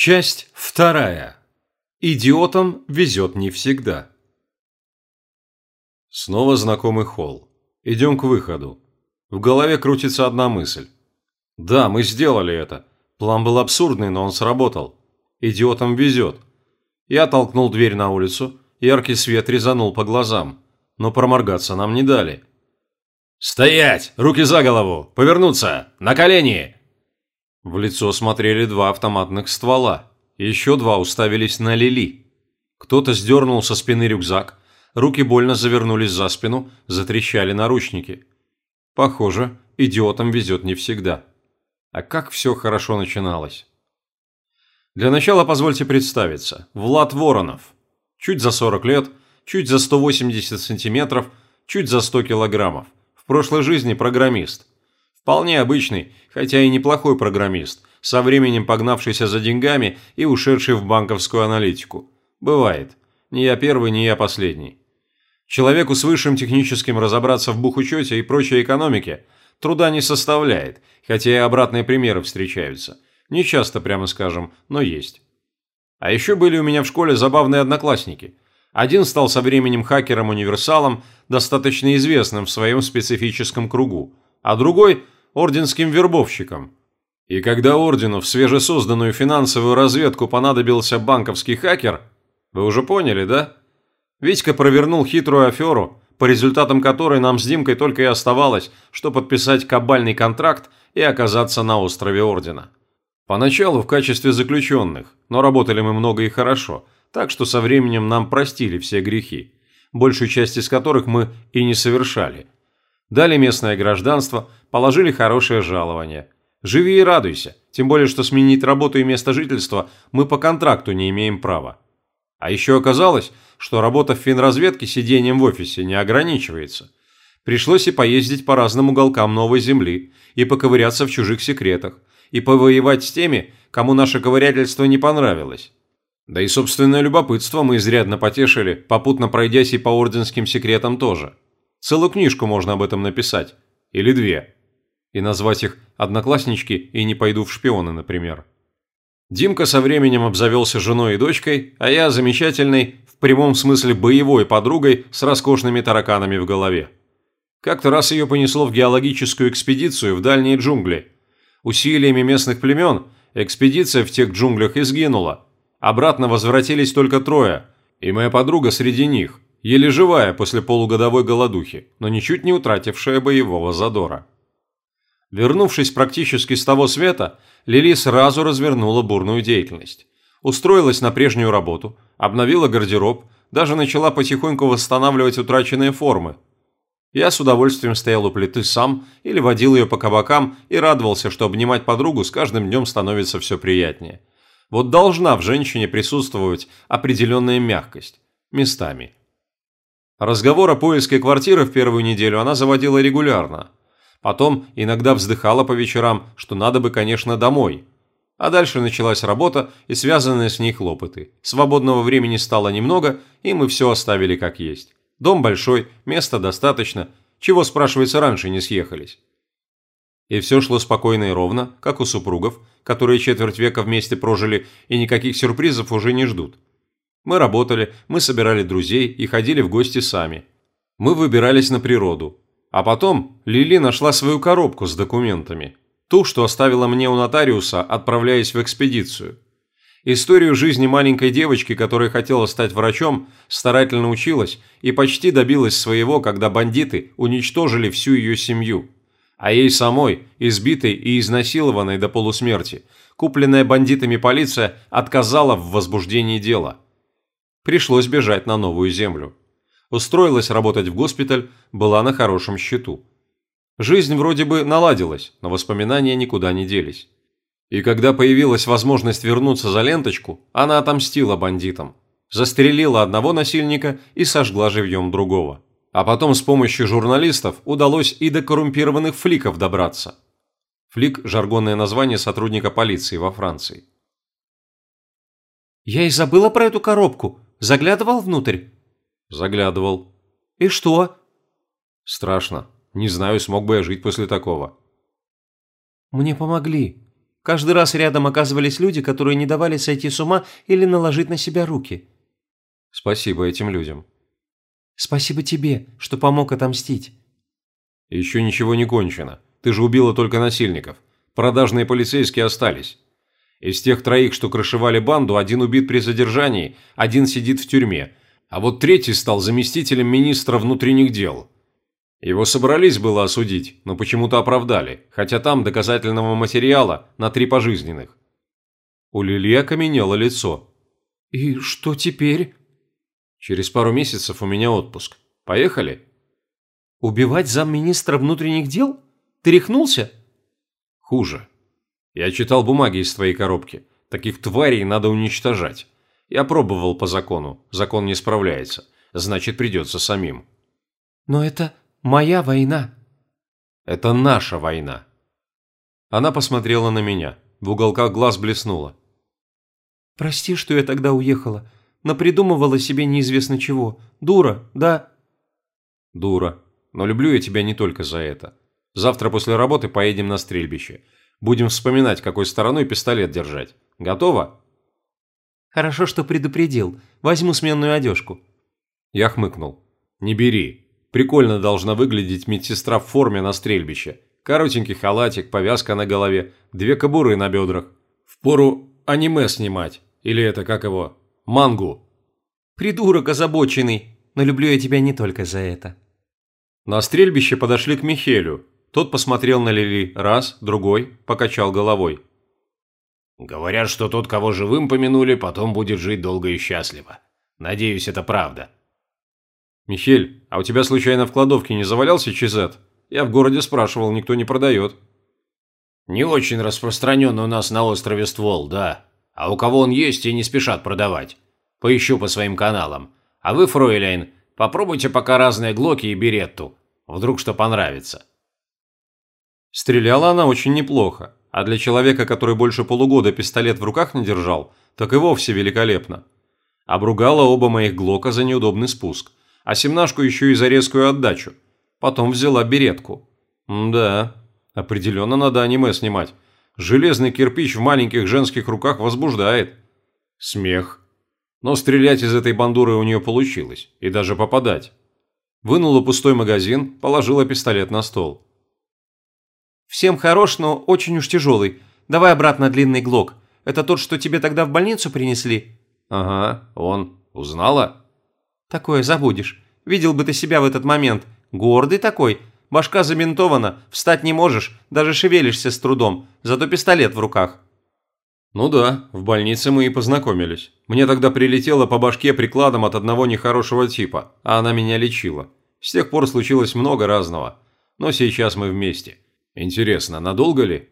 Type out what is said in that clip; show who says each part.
Speaker 1: Часть вторая. Идиотам везет не всегда. Снова знакомый холл. Идем к выходу. В голове крутится одна мысль. Да, мы сделали это. План был абсурдный, но он сработал. Идиотам везет. Я толкнул дверь на улицу, яркий свет резанул по глазам. Но проморгаться нам не дали.
Speaker 2: «Стоять! Руки за голову! Повернуться! На колени!»
Speaker 1: В лицо смотрели два автоматных ствола. Еще два уставились на Лили. Кто-то сдернул со спины рюкзак. Руки больно завернулись за спину, затрещали наручники. Похоже, идиотам везет не всегда. А как все хорошо начиналось. Для начала позвольте представиться. Влад Воронов. Чуть за 40 лет, чуть за 180 сантиметров, чуть за 100 килограммов. В прошлой жизни программист. Вполне обычный, хотя и неплохой программист, со временем погнавшийся за деньгами и ушедший в банковскую аналитику. Бывает. Не я первый, не я последний. Человеку с высшим техническим разобраться в бухучете и прочей экономике труда не составляет, хотя и обратные примеры встречаются. Не часто, прямо скажем, но есть. А еще были у меня в школе забавные одноклассники. Один стал со временем хакером-универсалом, достаточно известным в своем специфическом кругу, а другой – орденским вербовщиком. И когда ордену в свежесозданную финансовую разведку понадобился банковский хакер, вы уже поняли, да? Витька провернул хитрую аферу, по результатам которой нам с Димкой только и оставалось, что подписать кабальный контракт и оказаться на острове Ордена. Поначалу в качестве заключенных, но работали мы много и хорошо, так что со временем нам простили все грехи, большую часть из которых мы и не совершали. Дали местное гражданство, положили хорошее жалование. Живи и радуйся, тем более, что сменить работу и место жительства мы по контракту не имеем права. А еще оказалось, что работа в финразведке сидением в офисе не ограничивается. Пришлось и поездить по разным уголкам новой земли, и поковыряться в чужих секретах, и повоевать с теми, кому наше ковырятельство не понравилось. Да и собственное любопытство мы изрядно потешили, попутно пройдясь и по орденским секретам тоже. Целую книжку можно об этом написать. Или две. И назвать их «Однокласснички» и «Не пойду в шпионы», например. Димка со временем обзавелся женой и дочкой, а я замечательной, в прямом смысле боевой подругой с роскошными тараканами в голове. Как-то раз ее понесло в геологическую экспедицию в дальние джунгли. Усилиями местных племен экспедиция в тех джунглях изгинула. Обратно возвратились только трое, и моя подруга среди них, еле живая после полугодовой голодухи, но ничуть не утратившая боевого задора. Вернувшись практически с того света, Лили сразу развернула бурную деятельность. Устроилась на прежнюю работу, обновила гардероб, даже начала потихоньку восстанавливать утраченные формы. Я с удовольствием стоял у плиты сам или водил ее по кабакам и радовался, что обнимать подругу с каждым днем становится все приятнее. Вот должна в женщине присутствовать определенная мягкость. Местами. Разговор о поиске квартиры в первую неделю она заводила регулярно – Потом иногда вздыхала по вечерам, что надо бы, конечно, домой. А дальше началась работа и связанные с ней хлопоты. Свободного времени стало немного, и мы все оставили как есть. Дом большой, места достаточно. Чего, спрашивается, раньше не съехались? И все шло спокойно и ровно, как у супругов, которые четверть века вместе прожили и никаких сюрпризов уже не ждут. Мы работали, мы собирали друзей и ходили в гости сами. Мы выбирались на природу, а потом Лили нашла свою коробку с документами. Ту, что оставила мне у нотариуса, отправляясь в экспедицию. Историю жизни маленькой девочки, которая хотела стать врачом, старательно училась и почти добилась своего, когда бандиты уничтожили всю ее семью. А ей самой, избитой и изнасилованной до полусмерти, купленная бандитами полиция отказала в возбуждении дела. Пришлось бежать на новую землю устроилась работать в госпиталь, была на хорошем счету. Жизнь вроде бы наладилась, но воспоминания никуда не делись. И когда появилась возможность вернуться за ленточку, она отомстила бандитам. Застрелила одного насильника и сожгла живьем другого. А потом с помощью журналистов удалось и до коррумпированных фликов добраться. Флик – жаргонное название сотрудника полиции во Франции.
Speaker 3: «Я и забыла про эту коробку. Заглядывал внутрь?»
Speaker 1: Заглядывал.
Speaker 3: И что?
Speaker 1: Страшно. Не знаю, смог бы я жить после такого.
Speaker 3: Мне помогли. Каждый раз рядом оказывались люди, которые не давали сойти с ума или наложить на себя руки.
Speaker 1: Спасибо этим людям.
Speaker 3: Спасибо тебе, что помог отомстить.
Speaker 1: Еще ничего не кончено. Ты же убила только насильников. Продажные полицейские остались. Из тех троих, что крышевали банду, один убит при задержании, один сидит в тюрьме, а вот третий стал заместителем министра внутренних дел. Его собрались было осудить, но почему-то оправдали, хотя там доказательного материала на три пожизненных. У Лили окаменело лицо.
Speaker 3: «И что теперь?»
Speaker 1: «Через пару месяцев у меня отпуск. Поехали?»
Speaker 3: «Убивать замминистра внутренних дел? Ты рехнулся?»
Speaker 1: «Хуже. Я читал бумаги из твоей коробки. Таких тварей надо уничтожать. Я пробовал по закону. Закон не справляется. Значит, придется самим».
Speaker 3: «Но это моя война».
Speaker 1: «Это наша война». Она посмотрела на меня. В уголках глаз блеснула.
Speaker 3: «Прости, что я тогда уехала. Напридумывала себе неизвестно чего. Дура, да?»
Speaker 1: «Дура. Но люблю я тебя не только за это. Завтра после работы поедем на стрельбище. Будем вспоминать, какой стороной пистолет держать. Готово?»
Speaker 3: «Хорошо, что предупредил. Возьму сменную одежку».
Speaker 1: Я хмыкнул. «Не бери. Прикольно должна выглядеть медсестра в форме на стрельбище. Коротенький халатик, повязка на голове, две кобуры на бедрах. Впору аниме снимать. Или это как его? Мангу.
Speaker 3: Придурок озабоченный. Но люблю я тебя не только за это.
Speaker 1: На стрельбище подошли к Михелю. Тот посмотрел на Лили раз, другой, покачал головой.
Speaker 2: Говорят, что тот, кого живым помянули, потом будет жить долго и счастливо. Надеюсь, это правда.
Speaker 1: «Михель, а у тебя случайно в кладовке не завалялся чизет? Я в городе спрашивал, никто не продает».
Speaker 2: «Не очень распространен у нас на острове ствол, да. А у кого он есть, и не спешат продавать. Поищу по своим каналам. А вы, фройляйн, попробуйте пока разные глоки и беретту. Вдруг что понравится».
Speaker 1: Стреляла она очень неплохо, а для человека, который больше полугода пистолет в руках не держал, так и вовсе великолепно. Обругала оба моих глока за неудобный спуск а семнашку еще и за резкую отдачу. Потом взяла беретку. да, определенно надо аниме снимать. Железный кирпич в маленьких женских руках возбуждает. Смех. Но стрелять из этой бандуры у нее получилось, и даже попадать. Вынула пустой магазин, положила пистолет на стол.
Speaker 3: «Всем хорош, но очень уж тяжелый. Давай обратно длинный глок. Это тот, что тебе тогда в больницу принесли?»
Speaker 1: «Ага, он. Узнала?»
Speaker 3: Такое забудешь. Видел бы ты себя в этот момент. Гордый такой. Башка забинтована, встать не можешь, даже шевелишься с трудом, зато пистолет в руках.
Speaker 1: Ну да, в больнице мы и познакомились. Мне тогда прилетело по башке прикладом от одного нехорошего типа, а она меня лечила. С тех пор случилось много разного. Но сейчас мы вместе. Интересно, надолго ли?